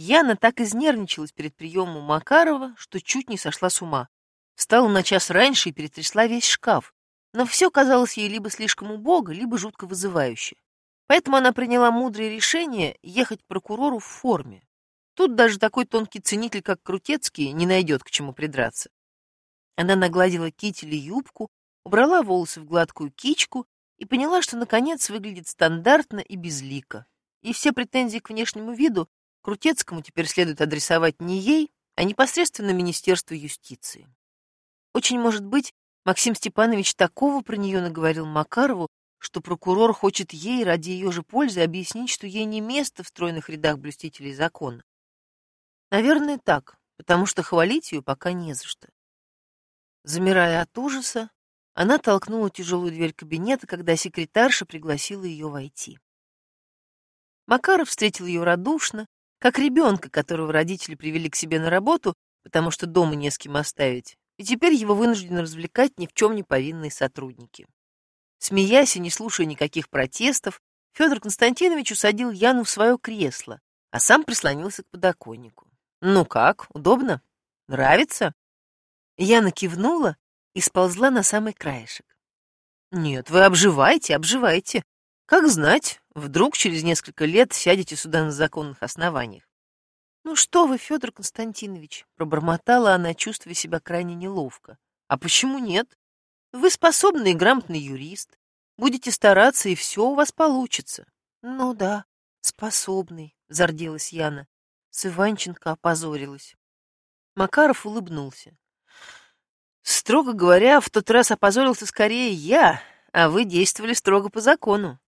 Яна так изнервничалась перед приемом Макарова, что чуть не сошла с ума. Встала на час раньше и перетрясла весь шкаф. Но все казалось ей либо слишком убого, либо жутко вызывающе. Поэтому она приняла мудрое решение ехать к прокурору в форме. Тут даже такой тонкий ценитель, как Крутецкий, не найдет к чему придраться. Она нагладила китель и юбку, убрала волосы в гладкую кичку и поняла, что, наконец, выглядит стандартно и безлико. И все претензии к внешнему виду Крутецкому теперь следует адресовать не ей, а непосредственно Министерству юстиции. Очень может быть, Максим Степанович такого про нее наговорил Макарову, что прокурор хочет ей ради ее же пользы объяснить, что ей не место в стройных рядах блюстителей закона. Наверное, так, потому что хвалить ее пока не за что. Замирая от ужаса, она толкнула тяжелую дверь кабинета, когда секретарша пригласила ее войти. Макаров встретил ее радушно, как ребенка, которого родители привели к себе на работу, потому что дома не с кем оставить, и теперь его вынуждены развлекать ни в чем не повинные сотрудники. Смеясь и не слушая никаких протестов, Федор Константинович усадил Яну в свое кресло, а сам прислонился к подоконнику. «Ну как, удобно? Нравится?» Яна кивнула и сползла на самый краешек. «Нет, вы обживайте, обживайте. Как знать, вдруг через несколько лет сядете сюда на законных основаниях. «Ну что вы, Федор Константинович!» — пробормотала она, чувствуя себя крайне неловко. «А почему нет? Вы способный и грамотный юрист. Будете стараться, и все у вас получится». «Ну да, способный», — зарделась Яна. С Иванченко опозорилась. Макаров улыбнулся. «Строго говоря, в тот раз опозорился скорее я, а вы действовали строго по закону.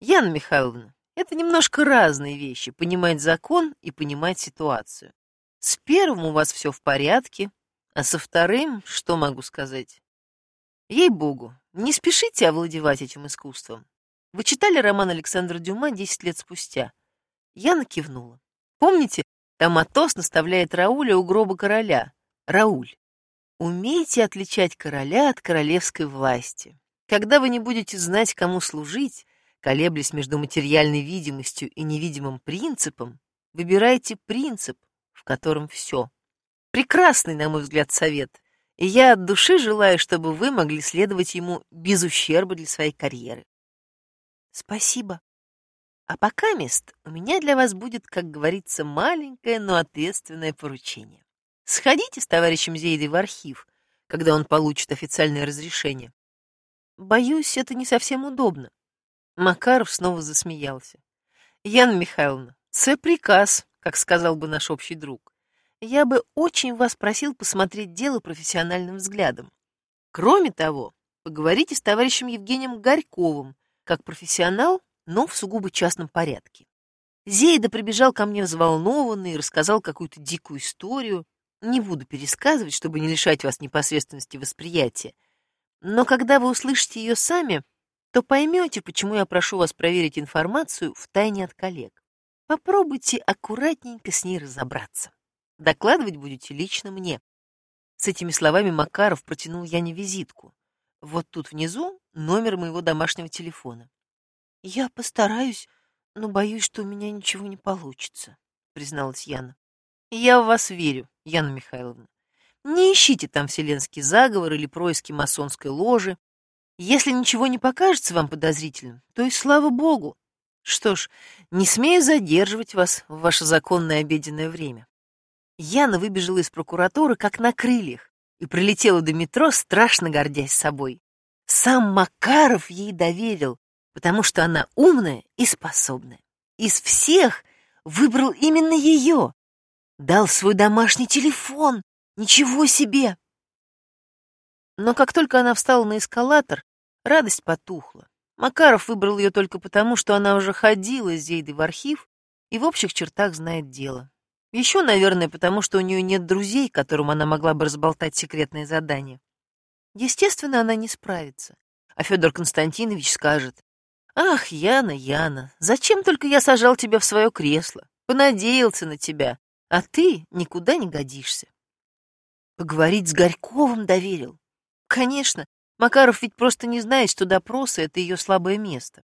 Яна Михайловна, это немножко разные вещи, понимать закон и понимать ситуацию. С первым у вас все в порядке, а со вторым, что могу сказать? Ей-богу, не спешите овладевать этим искусством. Вы читали роман Александра Дюма «Десять лет спустя»? Яна кивнула. Помните, там Атос наставляет Рауля у гроба короля. Рауль, умейте отличать короля от королевской власти. Когда вы не будете знать, кому служить, Колеблясь между материальной видимостью и невидимым принципом, выбирайте принцип, в котором все. Прекрасный, на мой взгляд, совет, и я от души желаю, чтобы вы могли следовать ему без ущерба для своей карьеры. Спасибо. А пока мест у меня для вас будет, как говорится, маленькое, но ответственное поручение. Сходите с товарищем Зейдой в архив, когда он получит официальное разрешение. Боюсь, это не совсем удобно. Макаров снова засмеялся. Яна Михайловна, це приказ, как сказал бы наш общий друг. Я бы очень вас просил посмотреть дело профессиональным взглядом. Кроме того, поговорите с товарищем Евгением Горьковым, как профессионал, но в сугубо частном порядке. Зейда прибежал ко мне взволнованный и рассказал какую-то дикую историю. Не буду пересказывать, чтобы не лишать вас непосредственности восприятия. Но когда вы услышите ее сами, то поймете, почему я прошу вас проверить информацию в тайне от коллег. Попробуйте аккуратненько с ней разобраться. Докладывать будете лично мне. С этими словами Макаров протянул я не визитку. Вот тут внизу номер моего домашнего телефона. Я постараюсь, но боюсь, что у меня ничего не получится, призналась Яна. Я в вас верю, Яна Михайловна. Не ищите там вселенский заговор или происки масонской ложи. Если ничего не покажется вам подозрительным, то и слава богу. Что ж, не смею задерживать вас в ваше законное обеденное время. Яна выбежала из прокуратуры как на крыльях и прилетела до метро, страшно гордясь собой. Сам Макаров ей доверил, потому что она умная и способная. Из всех выбрал именно ее. Дал свой домашний телефон. Ничего себе! Но как только она встала на эскалатор, радость потухла. Макаров выбрал ее только потому, что она уже ходила с Зейдой в архив и в общих чертах знает дело. Еще, наверное, потому что у нее нет друзей, которым она могла бы разболтать секретное задание. Естественно, она не справится. А Федор Константинович скажет, «Ах, Яна, Яна, зачем только я сажал тебя в свое кресло? Понадеялся на тебя, а ты никуда не годишься». Поговорить с Горьковым доверил. Конечно, Макаров ведь просто не знает, что допросы — это ее слабое место.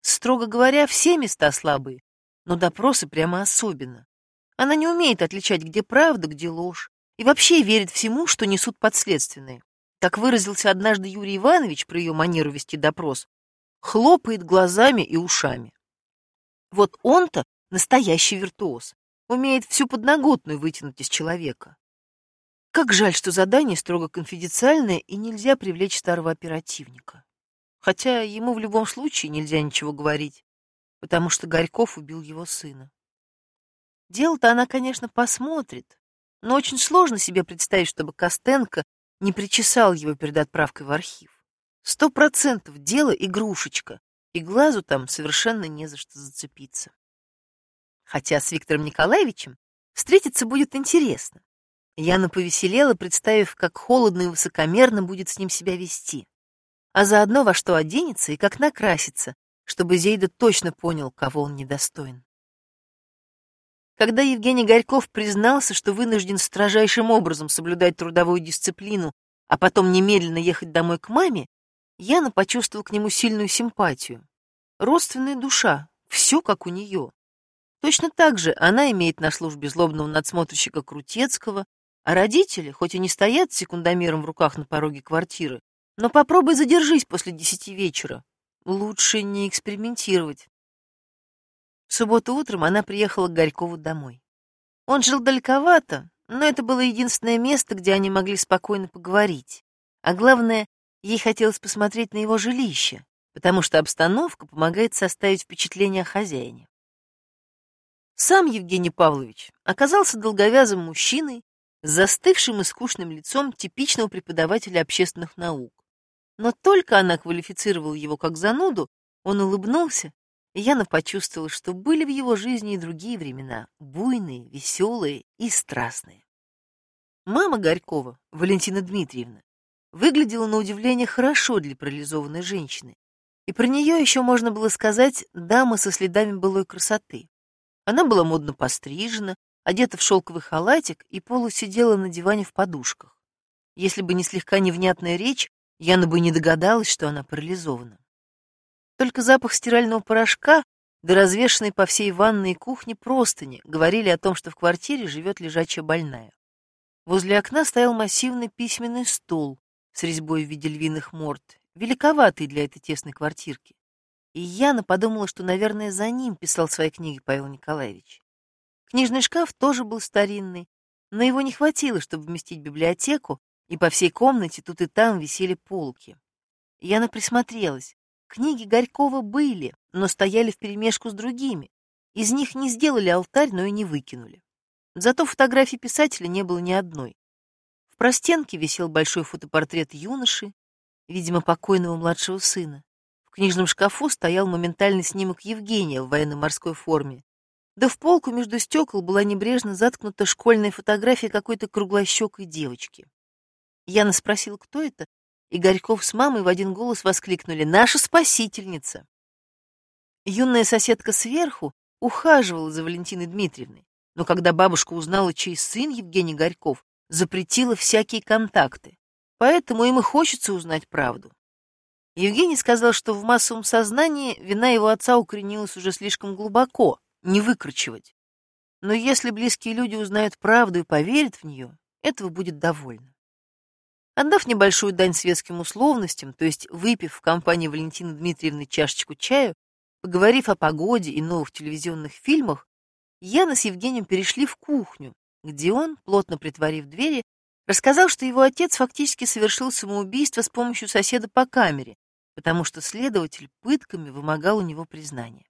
Строго говоря, все места слабые, но допросы прямо особенно. Она не умеет отличать, где правда, где ложь, и вообще верит всему, что несут подследственные. Так выразился однажды Юрий Иванович про ее манеру вести допрос. Хлопает глазами и ушами. Вот он-то настоящий виртуоз, умеет всю подноготную вытянуть из человека. Как жаль, что задание строго конфиденциальное и нельзя привлечь старого оперативника. Хотя ему в любом случае нельзя ничего говорить, потому что Горьков убил его сына. Дело-то она, конечно, посмотрит, но очень сложно себе представить, чтобы Костенко не причесал его перед отправкой в архив. Сто процентов дело игрушечка, и глазу там совершенно не за что зацепиться. Хотя с Виктором Николаевичем встретиться будет интересно. Яна повеселела, представив, как холодно и высокомерно будет с ним себя вести. А заодно во что оденется и как накрасится, чтобы Зейда точно понял, кого он недостоин. Когда Евгений Горьков признался, что вынужден строжайшим образом соблюдать трудовую дисциплину, а потом немедленно ехать домой к маме, Яна почувствовал к нему сильную симпатию. Родственная душа, все как у нее. Точно так же она имеет на службе злобного надсмотрщика Крутецкого, а родители, хоть и не стоят секундомером в руках на пороге квартиры, но попробуй задержись после десяти вечера. Лучше не экспериментировать. В субботу утром она приехала к Горькову домой. Он жил далековато, но это было единственное место, где они могли спокойно поговорить. А главное, ей хотелось посмотреть на его жилище, потому что обстановка помогает составить впечатление о хозяине. Сам Евгений Павлович оказался долговязым мужчиной с застывшим и скучным лицом типичного преподавателя общественных наук. Но только она квалифицировала его как зануду, он улыбнулся и Яна почувствовала, что были в его жизни и другие времена, буйные, веселые и страстные. Мама Горькова, Валентина Дмитриевна, выглядела на удивление хорошо для парализованной женщины, и про нее еще можно было сказать «дама со следами былой красоты». Она была модно пострижена, одета в шелковый халатик и полусидела на диване в подушках. Если бы не слегка невнятная речь, Яна бы не догадалась, что она парализована. Только запах стирального порошка да развешанные по всей ванной и кухне простыни говорили о том, что в квартире живет лежачая больная. Возле окна стоял массивный письменный стол с резьбой в виде львиных морд, великоватый для этой тесной квартирки. И Яна подумала, что, наверное, за ним писал свои книги Павел Николаевич. Книжный шкаф тоже был старинный, но его не хватило, чтобы вместить библиотеку, и по всей комнате тут и там висели полки. Яна присмотрелась. Книги Горького были, но стояли вперемешку с другими. Из них не сделали алтарь, но и не выкинули. Зато фотографий писателя не было ни одной. В простенке висел большой фотопортрет юноши, видимо, покойного младшего сына. В книжном шкафу стоял моментальный снимок Евгения в военно-морской форме. Да в полку между стекол была небрежно заткнута школьная фотография какой-то круглощекой девочки. Яна спросила, кто это, и Горьков с мамой в один голос воскликнули «Наша спасительница!». Юная соседка сверху ухаживала за Валентиной Дмитриевной, но когда бабушка узнала, чей сын Евгений Горьков, запретила всякие контакты. Поэтому им и хочется узнать правду. Евгений сказал, что в массовом сознании вина его отца укоренилась уже слишком глубоко, не выкручивать. Но если близкие люди узнают правду и поверят в нее, этого будет довольно. Отдав небольшую дань светским условностям, то есть выпив в компании Валентины Дмитриевны чашечку чаю, поговорив о погоде и новых телевизионных фильмах, Яна с Евгением перешли в кухню, где он, плотно притворив двери, рассказал, что его отец фактически совершил самоубийство с помощью соседа по камере, потому что следователь пытками вымогал у него признания.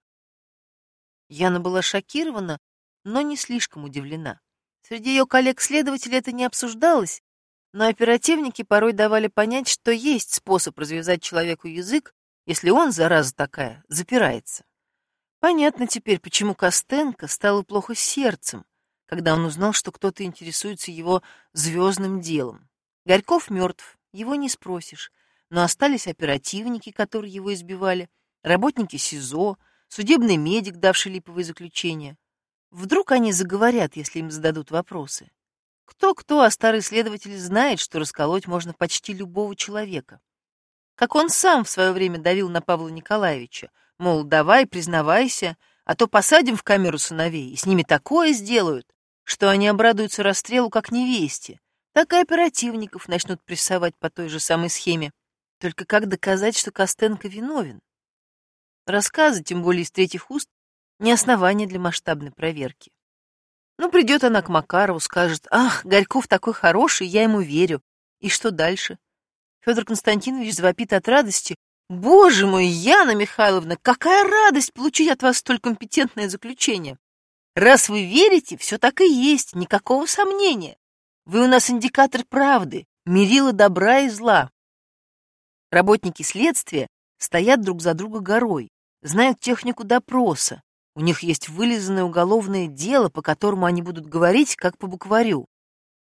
Яна была шокирована, но не слишком удивлена. Среди ее коллег-следователей это не обсуждалось, но оперативники порой давали понять, что есть способ развязать человеку язык, если он, зараза такая, запирается. Понятно теперь, почему Костенко стало плохо сердцем, когда он узнал, что кто-то интересуется его звездным делом. Горьков мертв, его не спросишь, но остались оперативники, которые его избивали, работники СИЗО, судебный медик, давший липовые заключения. Вдруг они заговорят, если им зададут вопросы. Кто-кто, а старый следователь знает, что расколоть можно почти любого человека. Как он сам в свое время давил на Павла Николаевича, мол, давай, признавайся, а то посадим в камеру сыновей, и с ними такое сделают, что они обрадуются расстрелу как невесте, так и оперативников начнут прессовать по той же самой схеме. Только как доказать, что Костенко виновен? Рассказы, тем более из третьих уст, не основание для масштабной проверки. Ну, придет она к Макарову, скажет, «Ах, Горьков такой хороший, я ему верю». И что дальше? Федор Константинович завопит от радости. «Боже мой, Яна Михайловна, какая радость получить от вас столь компетентное заключение! Раз вы верите, все так и есть, никакого сомнения. Вы у нас индикатор правды, мерила добра и зла». Работники следствия стоят друг за друга горой, знают технику допроса. У них есть вылизанное уголовное дело, по которому они будут говорить, как по букварю.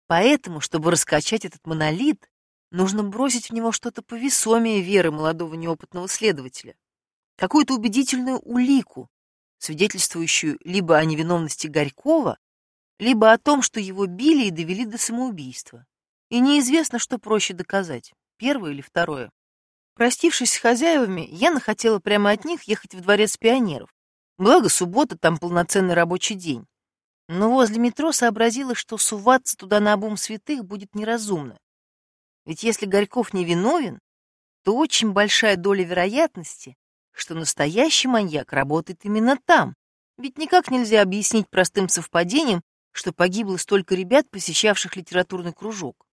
Поэтому, чтобы раскачать этот монолит, нужно бросить в него что-то повесомее веры молодого неопытного следователя. Какую-то убедительную улику, свидетельствующую либо о невиновности Горькова, либо о том, что его били и довели до самоубийства. И неизвестно, что проще доказать, первое или второе. Простившись с хозяевами, Яна хотела прямо от них ехать в дворец пионеров. Благо, суббота, там полноценный рабочий день. Но возле метро сообразила, что суваться туда на обум святых будет неразумно. Ведь если Горьков не виновен, то очень большая доля вероятности, что настоящий маньяк работает именно там. Ведь никак нельзя объяснить простым совпадением, что погибло столько ребят, посещавших литературный кружок.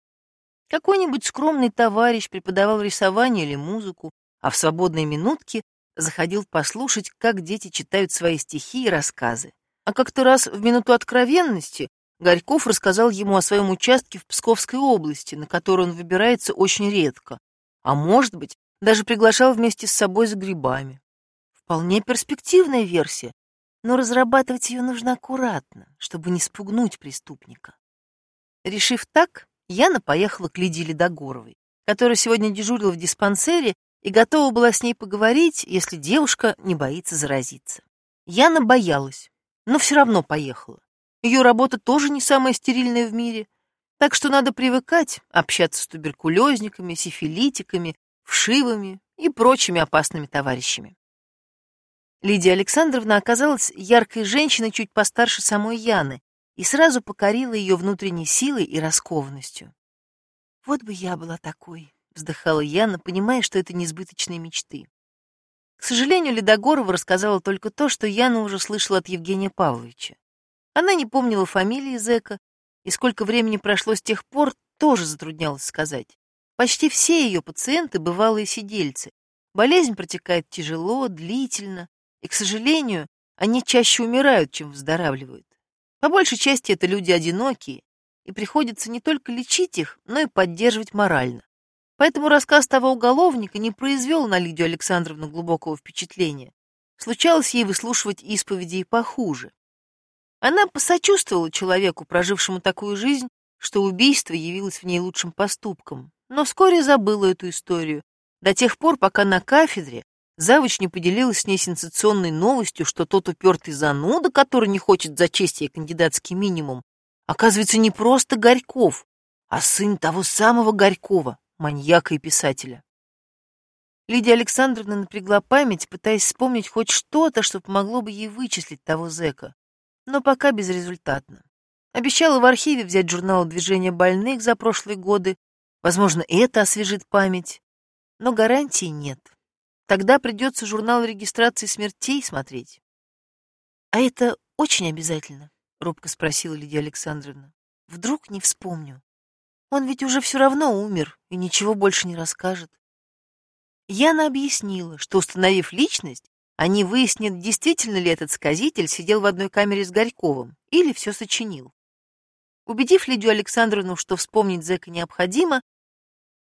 Какой-нибудь скромный товарищ преподавал рисование или музыку, а в свободные минутки заходил послушать, как дети читают свои стихи и рассказы. А как-то раз в минуту откровенности Горьков рассказал ему о своем участке в Псковской области, на который он выбирается очень редко, а может быть, даже приглашал вместе с собой с грибами. Вполне перспективная версия, но разрабатывать ее нужно аккуратно, чтобы не спугнуть преступника. Решив так, Яна поехала к Лидии Ледогоровой, которая сегодня дежурила в диспансере и готова была с ней поговорить, если девушка не боится заразиться. Яна боялась, но все равно поехала. Ее работа тоже не самая стерильная в мире, так что надо привыкать общаться с туберкулезниками, сифилитиками, вшивами и прочими опасными товарищами. Лидия Александровна оказалась яркой женщиной чуть постарше самой Яны, и сразу покорила ее внутренней силой и раскованностью. «Вот бы я была такой», — вздыхала Яна, понимая, что это несбыточные мечты. К сожалению, Ледогорова рассказала только то, что Яна уже слышала от Евгения Павловича. Она не помнила фамилии зэка, и сколько времени прошло с тех пор, тоже затруднялось сказать. Почти все ее пациенты — бывалые сидельцы. Болезнь протекает тяжело, длительно, и, к сожалению, они чаще умирают, чем выздоравливают. По большей части это люди одинокие, и приходится не только лечить их, но и поддерживать морально. Поэтому рассказ того уголовника не произвел на Лидию Александровну глубокого впечатления. Случалось ей выслушивать исповеди и похуже. Она посочувствовала человеку, прожившему такую жизнь, что убийство явилось в ней лучшим поступком, но вскоре забыла эту историю, до тех пор, пока на кафедре Завуч не поделилась с ней сенсационной новостью, что тот упертый зануда, который не хочет зачесть ей кандидатский минимум, оказывается не просто Горьков, а сын того самого Горькова, маньяка и писателя. Лидия Александровна напрягла память, пытаясь вспомнить хоть что-то, что помогло бы ей вычислить того зэка, но пока безрезультатно. Обещала в архиве взять журнал движения больных за прошлые годы, возможно, это освежит память, но гарантий нет. Тогда придется журнал регистрации смертей смотреть. — А это очень обязательно? — робко спросила Лидия Александровна. — Вдруг не вспомню. Он ведь уже все равно умер и ничего больше не расскажет. Яна объяснила, что, установив личность, они выяснят, действительно ли этот сказитель сидел в одной камере с Горьковым или все сочинил. Убедив Лидию Александровну, что вспомнить зэка необходимо,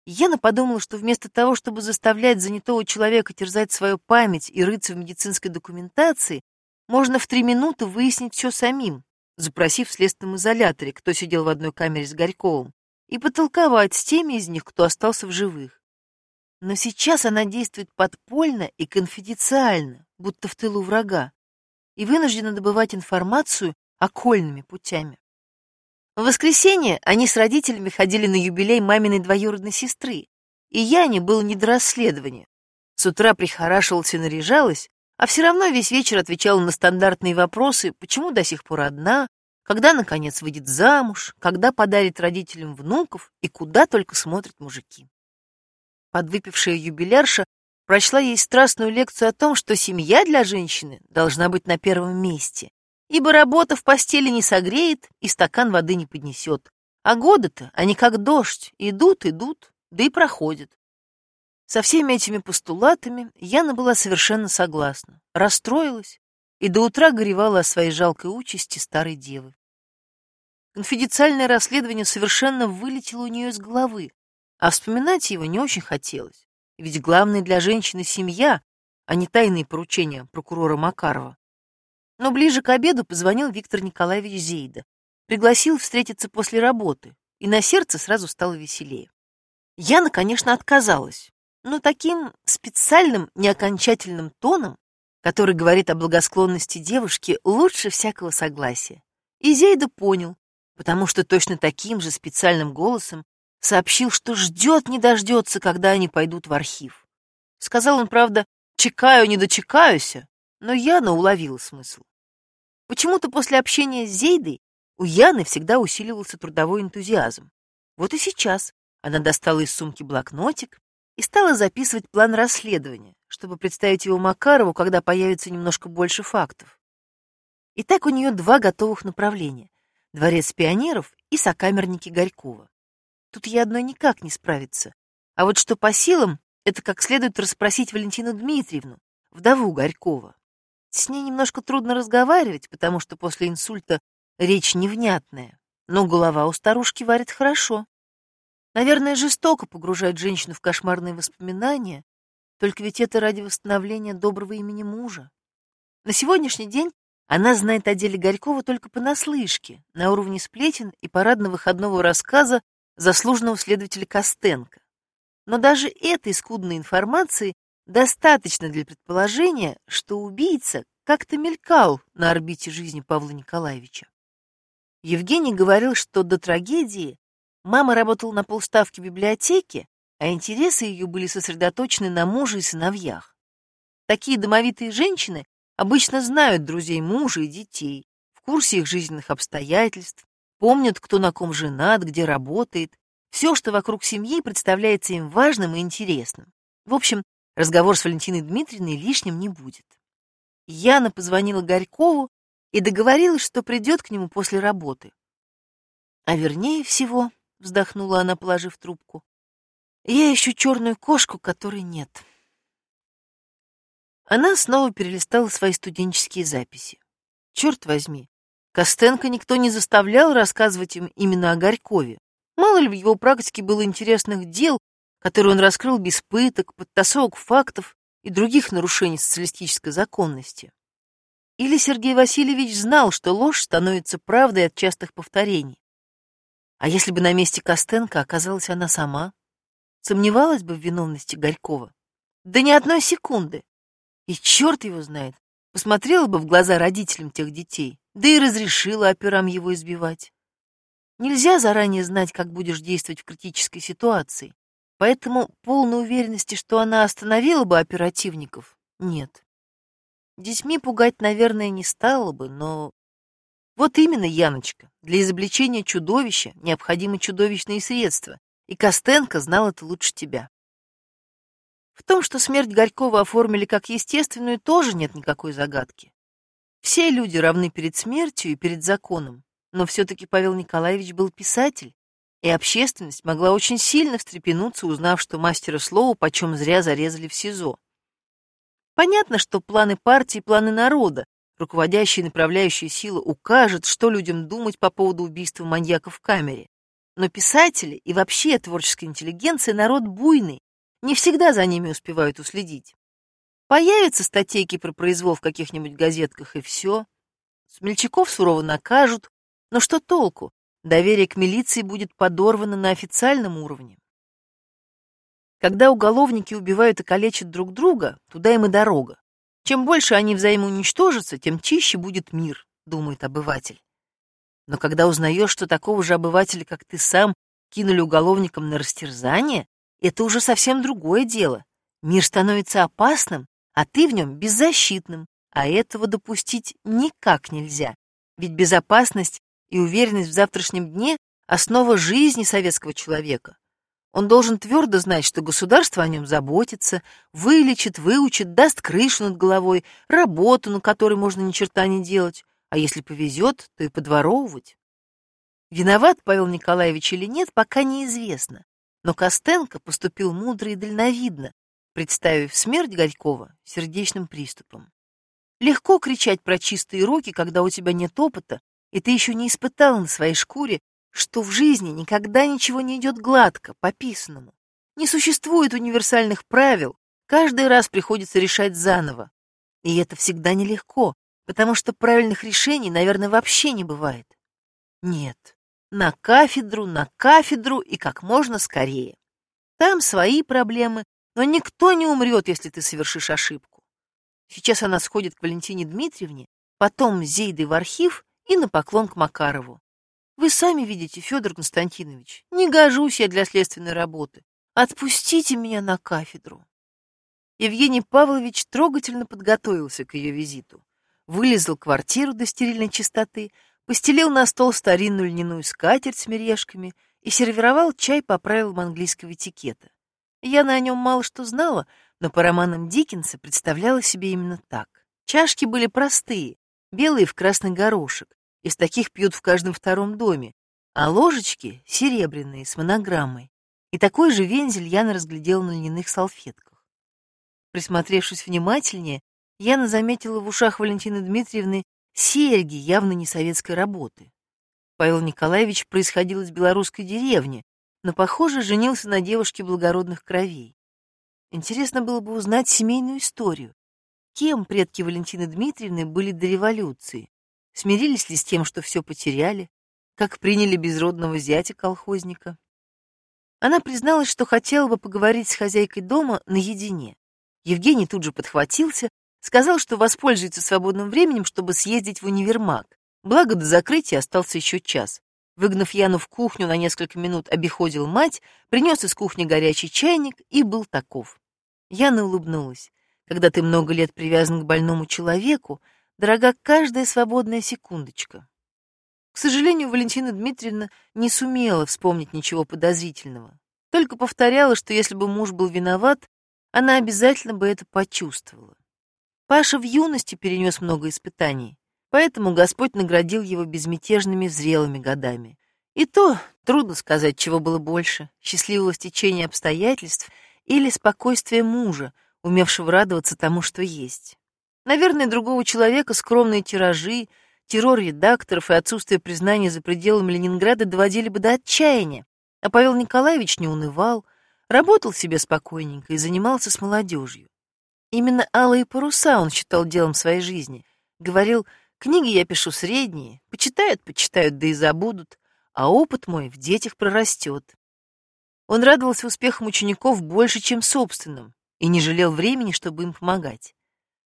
Яна подумала, что вместо того, чтобы заставлять занятого человека терзать свою память и рыться в медицинской документации, можно в три минуты выяснить все самим, запросив в следственном изоляторе, кто сидел в одной камере с Горьковым, и потолковать с теми из них, кто остался в живых. Но сейчас она действует подпольно и конфиденциально, будто в тылу врага, и вынуждена добывать информацию окольными путями. В воскресенье они с родителями ходили на юбилей маминой двоюродной сестры, и Яне было не до расследования. С утра прихорашивалась и наряжалась, а все равно весь вечер отвечала на стандартные вопросы, почему до сих пор одна, когда, наконец, выйдет замуж, когда подарит родителям внуков и куда только смотрят мужики. Подвыпившая юбилярша прочла ей страстную лекцию о том, что семья для женщины должна быть на первом месте, ибо работа в постели не согреет и стакан воды не поднесет. А годы-то, они как дождь, идут, идут, да и проходят. Со всеми этими постулатами Яна была совершенно согласна, расстроилась и до утра горевала о своей жалкой участи старой девы. Конфиденциальное расследование совершенно вылетело у нее из головы, а вспоминать его не очень хотелось. Ведь главное для женщины семья, а не тайные поручения прокурора Макарова. Но ближе к обеду позвонил Виктор Николаевич Зейда, пригласил встретиться после работы, и на сердце сразу стало веселее. Яна, конечно, отказалась, но таким специальным неокончательным тоном, который говорит о благосклонности девушки, лучше всякого согласия. И Зейда понял, потому что точно таким же специальным голосом сообщил, что ждет не дождется, когда они пойдут в архив. Сказал он, правда, «чекаю, не дочекаюся», но Яна уловила смысл. Почему-то после общения с Зейдой у Яны всегда усиливался трудовой энтузиазм. Вот и сейчас она достала из сумки блокнотик и стала записывать план расследования, чтобы представить его Макарову, когда появится немножко больше фактов. И так у нее два готовых направления дворец пионеров и сокамерники Горького. Тут я одной никак не справиться. А вот что по силам, это как следует расспросить Валентину Дмитриевну, вдову Горького. С ней немножко трудно разговаривать, потому что после инсульта речь невнятная, но голова у старушки варит хорошо. Наверное, жестоко погружать женщину в кошмарные воспоминания, только ведь это ради восстановления доброго имени мужа. На сегодняшний день она знает о деле Горького только понаслышке, на уровне сплетен и парадно-выходного рассказа заслуженного следователя Костенко. Но даже этой скудной информации достаточно для предположения, что убийца как-то мелькал на орбите жизни Павла Николаевича. Евгений говорил, что до трагедии мама работала на полставки в библиотеке, а интересы ее были сосредоточены на муже и сыновьях. Такие домовитые женщины обычно знают друзей мужа и детей, в курсе их жизненных обстоятельств, помнят, кто на ком женат, где работает. Все, что вокруг семьи, представляется им важным и интересным. В общем, разговор с Валентиной Дмитриевной лишним не будет. Яна позвонила Горькову и договорилась, что придет к нему после работы. А вернее всего, вздохнула она, положив трубку, я ищу черную кошку, которой нет. Она снова перелистала свои студенческие записи. Черт возьми, Костенко никто не заставлял рассказывать им именно о Горькове. Мало ли в его практике было интересных дел, которые он раскрыл без пыток, подтасовок фактов и других нарушений социалистической законности. Или Сергей Васильевич знал, что ложь становится правдой от частых повторений. А если бы на месте Костенко оказалась она сама? Сомневалась бы в виновности Горькова? Да ни одной секунды. И черт его знает, посмотрела бы в глаза родителям тех детей, да и разрешила операм его избивать. Нельзя заранее знать, как будешь действовать в критической ситуации, поэтому полной уверенности, что она остановила бы оперативников, нет. Детьми пугать, наверное, не стала бы, но... Вот именно, Яночка, для изобличения чудовища необходимы чудовищные средства, и Костенко знал это лучше тебя. В том, что смерть Горького оформили как естественную, тоже нет никакой загадки. Все люди равны перед смертью и перед законом, но все-таки Павел Николаевич был писатель, и общественность могла очень сильно встрепенуться, узнав, что мастера слова почем зря зарезали в СИЗО. Понятно, что планы партии, планы народа, руководящие и направляющие силы укажут, что людям думать по поводу убийства маньяка в камере. Но писатели и вообще творческая интеллигенция народ буйный, не всегда за ними успевают уследить. Появятся статейки про произвол в каких-нибудь газетках, и все. Смельчаков сурово накажут, но что толку? Доверие к милиции будет подорвано на официальном уровне. Когда уголовники убивают и калечат друг друга, туда им и дорога. Чем больше они взаимоуничтожатся, тем чище будет мир, думает обыватель. Но когда узнаешь, что такого же обывателя, как ты сам, кинули уголовникам на растерзание, это уже совсем другое дело. Мир становится опасным, а ты в нем беззащитным, а этого допустить никак нельзя. Ведь безопасность и уверенность в завтрашнем дне — основа жизни советского человека. Он должен твердо знать, что государство о нем заботится, вылечит, выучит, даст крышу над головой, работу, на которой можно ни черта не делать, а если повезет, то и подворовывать. Виноват Павел Николаевич или нет, пока неизвестно. Но Костенко поступил мудро и дальновидно, представив смерть Горького сердечным приступом. Легко кричать про чистые руки, когда у тебя нет опыта, и ты еще не испытал на своей шкуре, что в жизни никогда ничего не идет гладко, по писанному. Не существует универсальных правил, каждый раз приходится решать заново. И это всегда нелегко, потому что правильных решений, наверное, вообще не бывает. Нет, на кафедру, на кафедру и как можно скорее. Там свои проблемы, но никто не умрет, если ты совершишь ошибку. Сейчас она сходит к Валентине Дмитриевне, потом с Зейдой в архив и на поклон к Макарову. Вы сами видите, Федор Константинович, не гожусь я для следственной работы. Отпустите меня на кафедру. Евгений Павлович трогательно подготовился к ее визиту. Вылезал квартиру до стерильной чистоты, постелил на стол старинную льняную скатерть с мережками и сервировал чай по правилам английского этикета. Я на нем мало что знала, но по романам Диккенса представляла себе именно так. Чашки были простые, белые в красный горошек, из таких пьют в каждом втором доме, а ложечки серебряные, с монограммой. И такой же вензель Яна разглядела на льняных салфетках. Присмотревшись внимательнее, Яна заметила в ушах Валентины Дмитриевны серьги явно не советской работы. Павел Николаевич происходил из белорусской деревни, но, похоже, женился на девушке благородных кровей. Интересно было бы узнать семейную историю. Кем предки Валентины Дмитриевны были до революции? Смирились ли с тем, что все потеряли? Как приняли безродного зятя колхозника? Она призналась, что хотела бы поговорить с хозяйкой дома наедине. Евгений тут же подхватился, сказал, что воспользуется свободным временем, чтобы съездить в универмаг. Благо до закрытия остался еще час. Выгнав Яну в кухню на несколько минут, обиходил мать, принес из кухни горячий чайник и был таков. Яна улыбнулась. Когда ты много лет привязан к больному человеку, дорога каждая свободная секундочка. К сожалению, Валентина Дмитриевна не сумела вспомнить ничего подозрительного. Только повторяла, что если бы муж был виноват, она обязательно бы это почувствовала. Паша в юности перенес много испытаний, поэтому Господь наградил его безмятежными зрелыми годами. И то трудно сказать, чего было больше — счастливого стечения обстоятельств или спокойствия мужа, умевшего радоваться тому, что есть. Наверное, другого человека скромные тиражи, террор редакторов и отсутствие признания за пределами Ленинграда доводили бы до отчаяния. А Павел Николаевич не унывал, работал себе спокойненько и занимался с молодежью. Именно алые паруса он считал делом своей жизни. Говорил, книги я пишу средние, почитают, почитают, да и забудут, а опыт мой в детях прорастет. Он радовался успехам учеников больше, чем собственным, и не жалел времени, чтобы им помогать.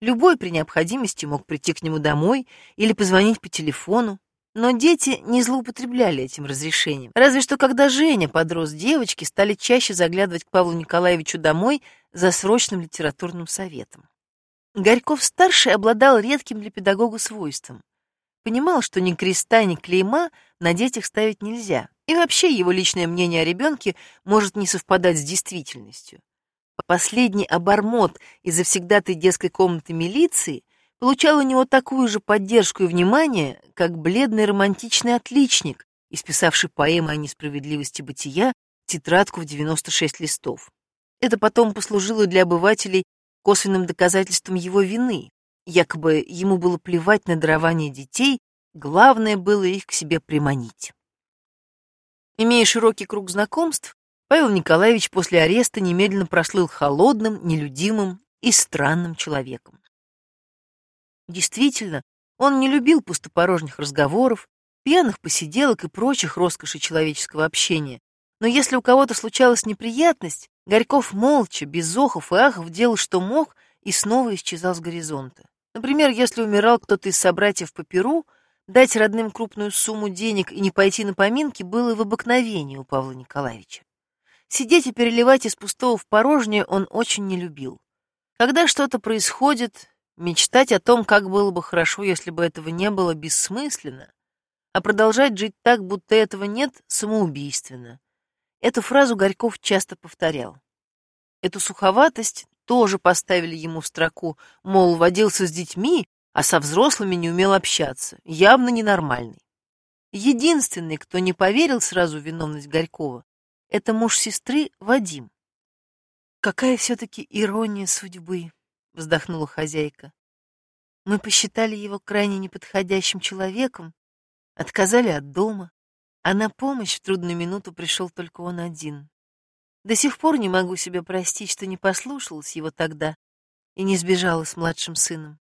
Любой при необходимости мог прийти к нему домой или позвонить по телефону, но дети не злоупотребляли этим разрешением. Разве что когда Женя подрос, девочки стали чаще заглядывать к Павлу Николаевичу домой за срочным литературным советом. Горьков-старший обладал редким для педагога свойством. Понимал, что ни креста, ни клейма на детях ставить нельзя, и вообще его личное мнение о ребенке может не совпадать с действительностью. Последний обормот из завсегдатой детской комнаты милиции получал у него такую же поддержку и внимание, как бледный романтичный отличник, исписавший поэмы о несправедливости бытия, тетрадку в 96 листов. Это потом послужило для обывателей косвенным доказательством его вины. Якобы ему было плевать на дарование детей, главное было их к себе приманить. Имея широкий круг знакомств, Павел Николаевич после ареста немедленно прослыл холодным, нелюдимым и странным человеком. Действительно, он не любил пустопорожних разговоров, пьяных посиделок и прочих роскошей человеческого общения. Но если у кого-то случалась неприятность, Горьков молча, без охов и ахов делал, что мог, и снова исчезал с горизонта. Например, если умирал кто-то из собратьев по Перу, дать родным крупную сумму денег и не пойти на поминки было в обыкновении у Павла Николаевича. Сидеть и переливать из пустого в порожнее он очень не любил. Когда что-то происходит, мечтать о том, как было бы хорошо, если бы этого не было, бессмысленно. а продолжать жить так, будто этого нет, самоубийственно. Эту фразу Горьков часто повторял. Эту суховатость тоже поставили ему в строку, мол, водился с детьми, а со взрослыми не умел общаться, явно ненормальный. Единственный, кто не поверил сразу в виновность Горького, это муж сестры Вадим. «Какая все-таки ирония судьбы!» — вздохнула хозяйка. «Мы посчитали его крайне неподходящим человеком, отказали от дома, а на помощь в трудную минуту пришел только он один. До сих пор не могу себе простить, что не послушалась его тогда и не сбежала с младшим сыном.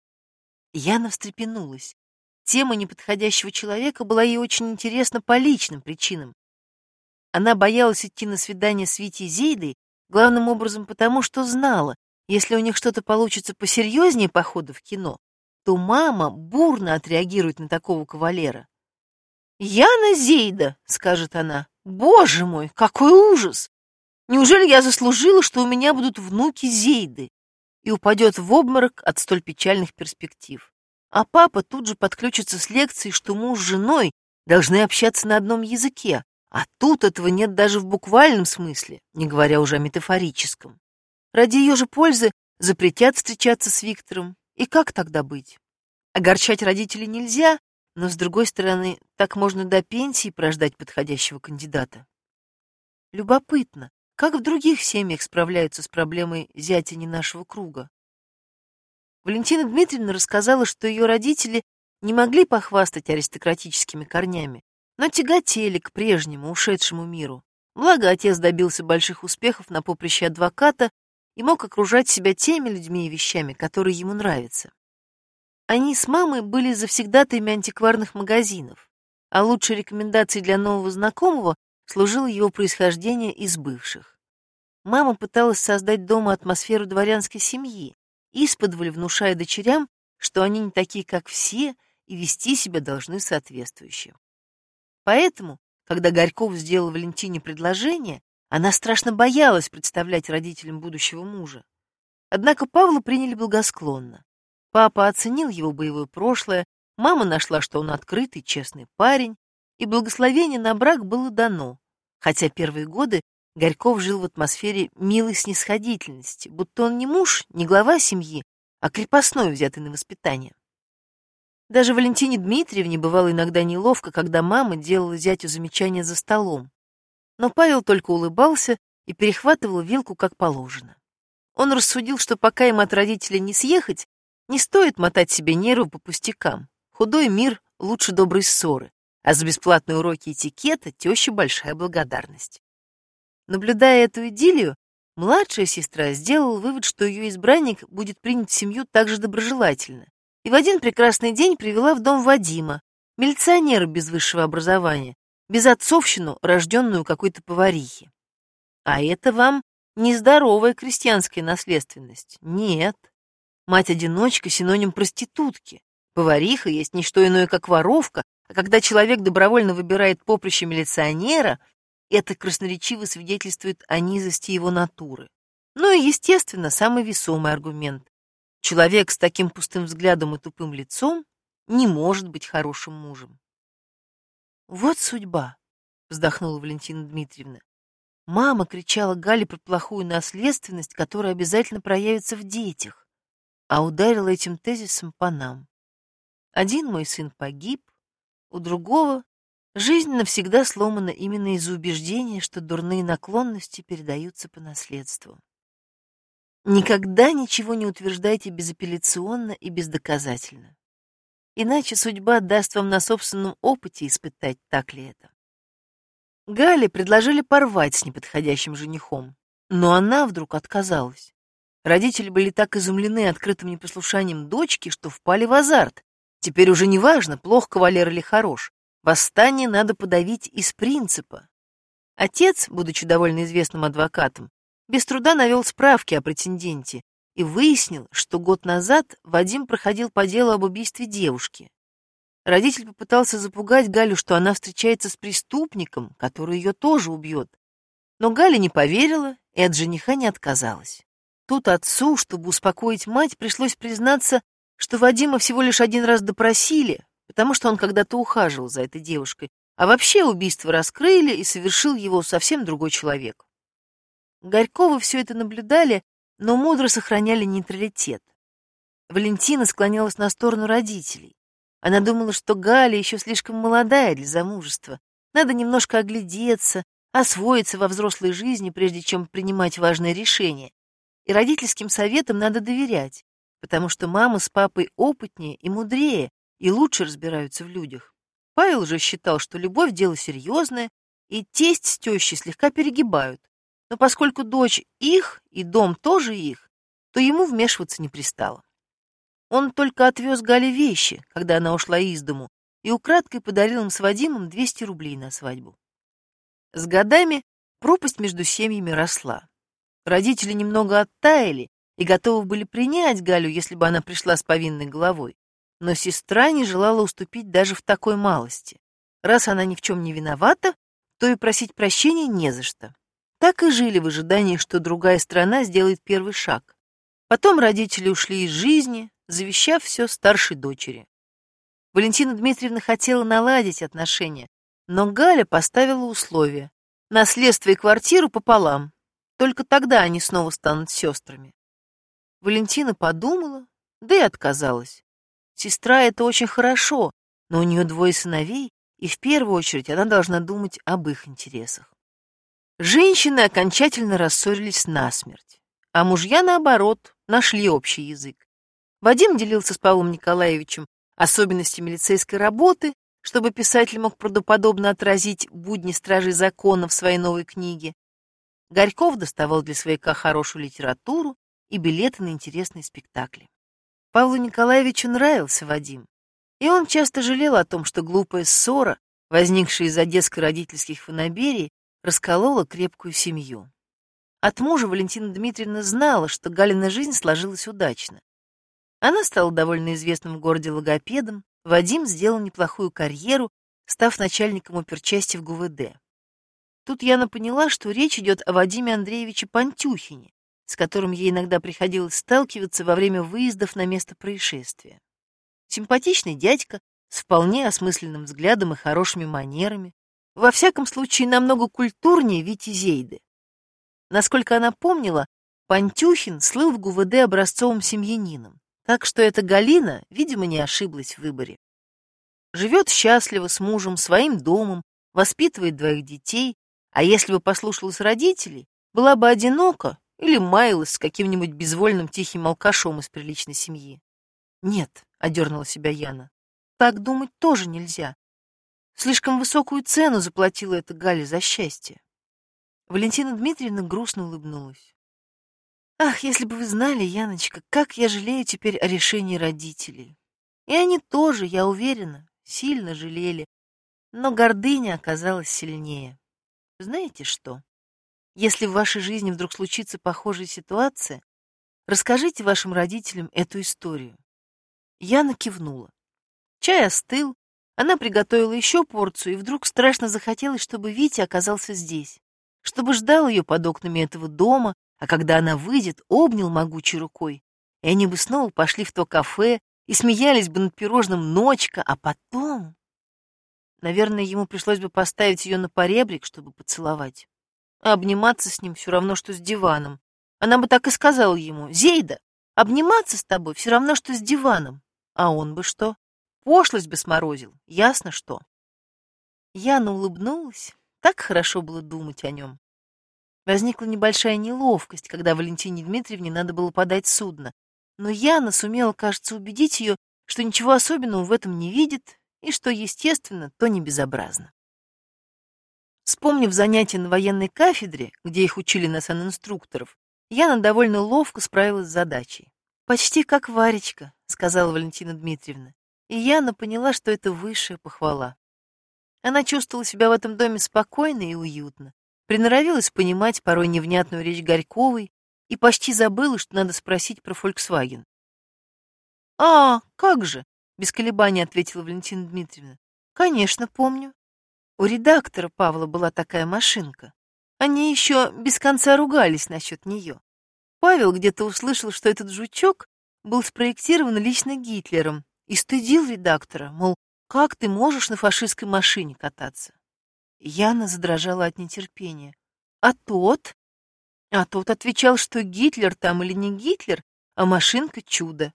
Яна встрепенулась. Тема неподходящего человека была ей очень интересна по личным причинам. Она боялась идти на свидание с Витей Зейдой, главным образом потому, что знала, если у них что-то получится посерьезнее похода в кино, то мама бурно отреагирует на такого кавалера. «Яна Зейда», — скажет она, — «боже мой, какой ужас! Неужели я заслужила, что у меня будут внуки Зейды?» И упадет в обморок от столь печальных перспектив. А папа тут же подключится с лекцией, что муж с женой должны общаться на одном языке, а тут этого нет даже в буквальном смысле, не говоря уже о метафорическом. Ради ее же пользы запретят встречаться с Виктором. И как тогда быть? Огорчать родителей нельзя, но, с другой стороны, так можно до пенсии прождать подходящего кандидата. Любопытно, как в других семьях справляются с проблемой зятя не нашего круга. Валентина Дмитриевна рассказала, что ее родители не могли похвастать аристократическими корнями, но тяготели к прежнему, ушедшему миру. Благо, отец добился больших успехов на поприще адвоката и мог окружать себя теми людьми и вещами, которые ему нравятся. Они с мамой были завсегдатаями антикварных магазинов, а лучшей рекомендацией для нового знакомого служило его происхождение из бывших. Мама пыталась создать дома атмосферу дворянской семьи, исподволь внушая дочерям, что они не такие, как все, и вести себя должны соответствующе. Поэтому, когда Горьков сделал Валентине предложение, она страшно боялась представлять родителям будущего мужа. Однако Павла приняли благосклонно. Папа оценил его боевое прошлое, мама нашла, что он открытый, честный парень, и благословение на брак было дано, хотя первые годы Горьков жил в атмосфере милой снисходительности, будто он не муж, не глава семьи, а крепостной, взятый на воспитание. Даже Валентине Дмитриевне бывало иногда неловко, когда мама делала зятю замечания за столом. Но Павел только улыбался и перехватывал вилку как положено. Он рассудил, что пока им от родителей не съехать, не стоит мотать себе нервы по пустякам. Худой мир лучше доброй ссоры, а за бесплатные уроки этикета теща большая благодарность. Наблюдая эту идиллию, младшая сестра сделала вывод, что ее избранник будет принят в семью так же доброжелательно, и в один прекрасный день привела в дом Вадима, милиционера без высшего образования, без отцовщину, рожденную какой-то поварихи. А это вам нездоровая крестьянская наследственность. Нет, Мать-одиночка — синоним проститутки. Повариха есть не что иное, как воровка, а когда человек добровольно выбирает поприще милиционера, это красноречиво свидетельствует о низости его натуры. Ну и, естественно, самый весомый аргумент. Человек с таким пустым взглядом и тупым лицом не может быть хорошим мужем. «Вот судьба», — вздохнула Валентина Дмитриевна. Мама кричала Гале про плохую наследственность, которая обязательно проявится в детях а ударил этим тезисом по нам. Один мой сын погиб, у другого жизнь навсегда сломана именно из-за убеждения, что дурные наклонности передаются по наследству. Никогда ничего не утверждайте безапелляционно и бездоказательно. Иначе судьба даст вам на собственном опыте испытать, так ли это. Гале предложили порвать с неподходящим женихом, но она вдруг отказалась. Родители были так изумлены открытым непослушанием дочки, что впали в азарт. Теперь уже не важно, плох кавалер или хорош. Восстание надо подавить из принципа. Отец, будучи довольно известным адвокатом, без труда навел справки о претенденте и выяснил, что год назад Вадим проходил по делу об убийстве девушки. Родитель попытался запугать Галю, что она встречается с преступником, который ее тоже убьет. Но Галя не поверила и от жениха не отказалась. Тут отцу, чтобы успокоить мать, пришлось признаться, что Вадима всего лишь один раз допросили, потому что он когда-то ухаживал за этой девушкой, а вообще убийство раскрыли и совершил его совсем другой человек. Горьковы все это наблюдали, но мудро сохраняли нейтралитет. Валентина склонялась на сторону родителей. Она думала, что Галя еще слишком молодая для замужества. Надо немножко оглядеться, освоиться во взрослой жизни, прежде чем принимать важные решения. И родительским советам надо доверять, потому что мама с папой опытнее и мудрее, и лучше разбираются в людях. Павел же считал, что любовь — дело серьезное, и тесть с тещей слегка перегибают. Но поскольку дочь их, и дом тоже их, то ему вмешиваться не пристало. Он только отвез Гале вещи, когда она ушла из дому, и украдкой подарил им с Вадимом 200 рублей на свадьбу. С годами пропасть между семьями росла. Родители немного оттаяли и готовы были принять Галю, если бы она пришла с повинной головой. Но сестра не желала уступить даже в такой малости. Раз она ни в чем не виновата, то и просить прощения не за что. Так и жили в ожидании, что другая страна сделает первый шаг. Потом родители ушли из жизни, завещав все старшей дочери. Валентина Дмитриевна хотела наладить отношения, но Галя поставила условия — наследство и квартиру пополам. Только тогда они снова станут сестрами. Валентина подумала, да и отказалась. Сестра — это очень хорошо, но у нее двое сыновей, и в первую очередь она должна думать об их интересах. Женщины окончательно рассорились насмерть, а мужья, наоборот, нашли общий язык. Вадим делился с Павлом Николаевичем особенностями милицейской работы, чтобы писатель мог правдоподобно отразить будни стражей закона в своей новой книге. Горьков доставал для свояка хорошую литературу и билеты на интересные спектакли. Павлу Николаевичу нравился Вадим, и он часто жалел о том, что глупая ссора, возникшая из-за детско-родительских фанаберий, расколола крепкую семью. От мужа Валентина Дмитриевна знала, что Галина жизнь сложилась удачно. Она стала довольно известным в городе логопедом, Вадим сделал неплохую карьеру, став начальником оперчасти в ГУВД. Тут Яна поняла, что речь идет о Вадиме Андреевиче Пантюхине, с которым ей иногда приходилось сталкиваться во время выездов на место происшествия. Симпатичный дядька с вполне осмысленным взглядом и хорошими манерами, во всяком случае намного культурнее Вити Зейды. Насколько она помнила, Пантюхин слыл в ГУВД образцовым семьянином, так что эта Галина, видимо, не ошиблась в выборе. Живет счастливо с мужем, своим домом, воспитывает двоих детей, а если бы послушалась родителей, была бы одинока или маялась с каким-нибудь безвольным тихим алкашом из приличной семьи. Нет, — одернула себя Яна, — так думать тоже нельзя. Слишком высокую цену заплатила эта Галя за счастье. Валентина Дмитриевна грустно улыбнулась. Ах, если бы вы знали, Яночка, как я жалею теперь о решении родителей. И они тоже, я уверена, сильно жалели, но гордыня оказалась сильнее. Знаете что? Если в вашей жизни вдруг случится похожая ситуация, расскажите вашим родителям эту историю. Яна кивнула. Чай остыл, она приготовила еще порцию, и вдруг страшно захотелось, чтобы Витя оказался здесь, чтобы ждал ее под окнами этого дома, а когда она выйдет, обнял могучей рукой, и они бы снова пошли в то кафе и смеялись бы над пирожным «Ночка», а потом... Наверное, ему пришлось бы поставить ее на поребрик, чтобы поцеловать. А обниматься с ним все равно, что с диваном. Она бы так и сказала ему, «Зейда, обниматься с тобой все равно, что с диваном». А он бы что? Пошлость бы сморозил, ясно что. Яна улыбнулась, так хорошо было думать о нем. Возникла небольшая неловкость, когда Валентине Дмитриевне надо было подать судно. Но Яна сумела, кажется, убедить ее, что ничего особенного в этом не видит и что, естественно, то не безобразно. Вспомнив занятия на военной кафедре, где их учили на санинструкторов, Яна довольно ловко справилась с задачей. «Почти как Варечка», — сказала Валентина Дмитриевна. И Яна поняла, что это высшая похвала. Она чувствовала себя в этом доме спокойно и уютно, приноровилась понимать порой невнятную речь Горьковой и почти забыла, что надо спросить про Volkswagen. «А, как же!» — без колебаний ответила Валентина Дмитриевна. «Конечно, помню. У редактора Павла была такая машинка. Они еще без конца ругались насчет нее. Павел где-то услышал, что этот жучок был спроектирован лично Гитлером и стыдил редактора, мол, Как ты можешь на фашистской машине кататься? Яна задрожала от нетерпения. А тот? А тот отвечал, что Гитлер там или не Гитлер, а машинка чудо.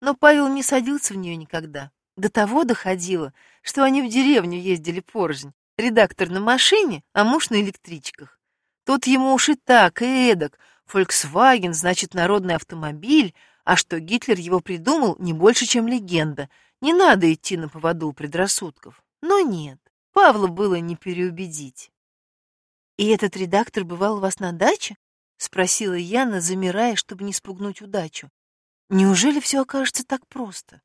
Но Павел не садился в нее никогда. До того доходило, что они в деревню ездили порознь. Редактор на машине, а муж на электричках. Тот ему уж и так, и эдак. Volkswagen, значит, народный автомобиль, а что Гитлер его придумал, не больше, чем легенда. Не надо идти на поводу у предрассудков. Но нет, Павла было не переубедить. «И этот редактор бывал у вас на даче?» — спросила Яна, замирая, чтобы не спугнуть удачу. «Неужели все окажется так просто?»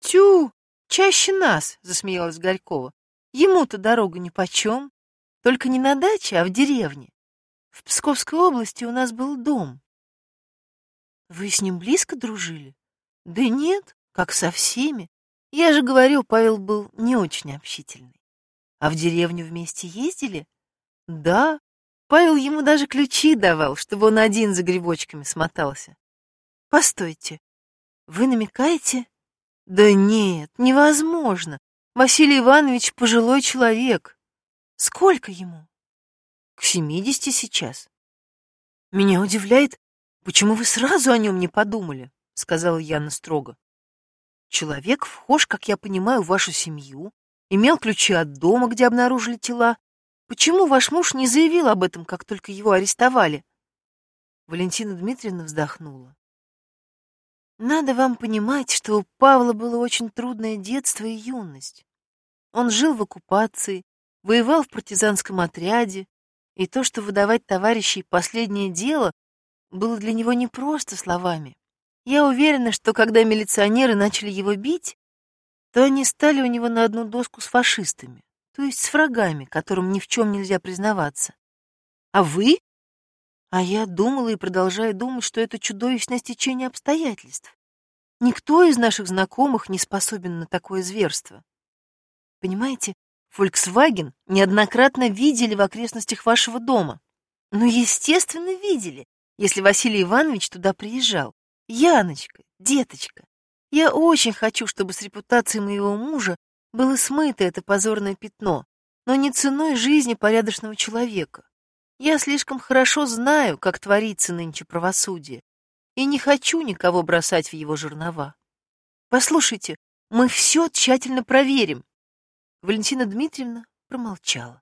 «Тю, чаще нас!» — засмеялась Горькова. «Ему-то дорога нипочем. Только не на даче, а в деревне. В Псковской области у нас был дом. Вы с ним близко дружили? Да нет, как со всеми. Я же говорю, Павел был не очень общительный. А в деревню вместе ездили? Да. Павел ему даже ключи давал, чтобы он один за грибочками смотался. Постойте, вы намекаете? Да нет, невозможно. Василий Иванович пожилой человек. Сколько ему? К семидесяти сейчас. Меня удивляет, почему вы сразу о нем не подумали, сказала Яна строго. Человек вхож, как я понимаю, в вашу семью, имел ключи от дома, где обнаружили тела. Почему ваш муж не заявил об этом, как только его арестовали? Валентина Дмитриевна вздохнула. Надо вам понимать, что у Павла было очень трудное детство и юность. Он жил в оккупации, воевал в партизанском отряде, и то, что выдавать товарищей последнее дело, было для него не просто словами. Я уверена, что когда милиционеры начали его бить, то они стали у него на одну доску с фашистами, то есть с врагами, которым ни в чем нельзя признаваться. А вы? А я думала и продолжаю думать, что это чудовищное стечение обстоятельств. Никто из наших знакомых не способен на такое зверство. Понимаете, Volkswagen неоднократно видели в окрестностях вашего дома. Ну, естественно, видели, если Василий Иванович туда приезжал. Яночка, деточка, я очень хочу, чтобы с репутацией моего мужа было смыто это позорное пятно, но не ценой жизни порядочного человека. Я слишком хорошо знаю, как творится нынче правосудие, и не хочу никого бросать в его жернова. Послушайте, мы все тщательно проверим, Валентина Дмитриевна промолчала.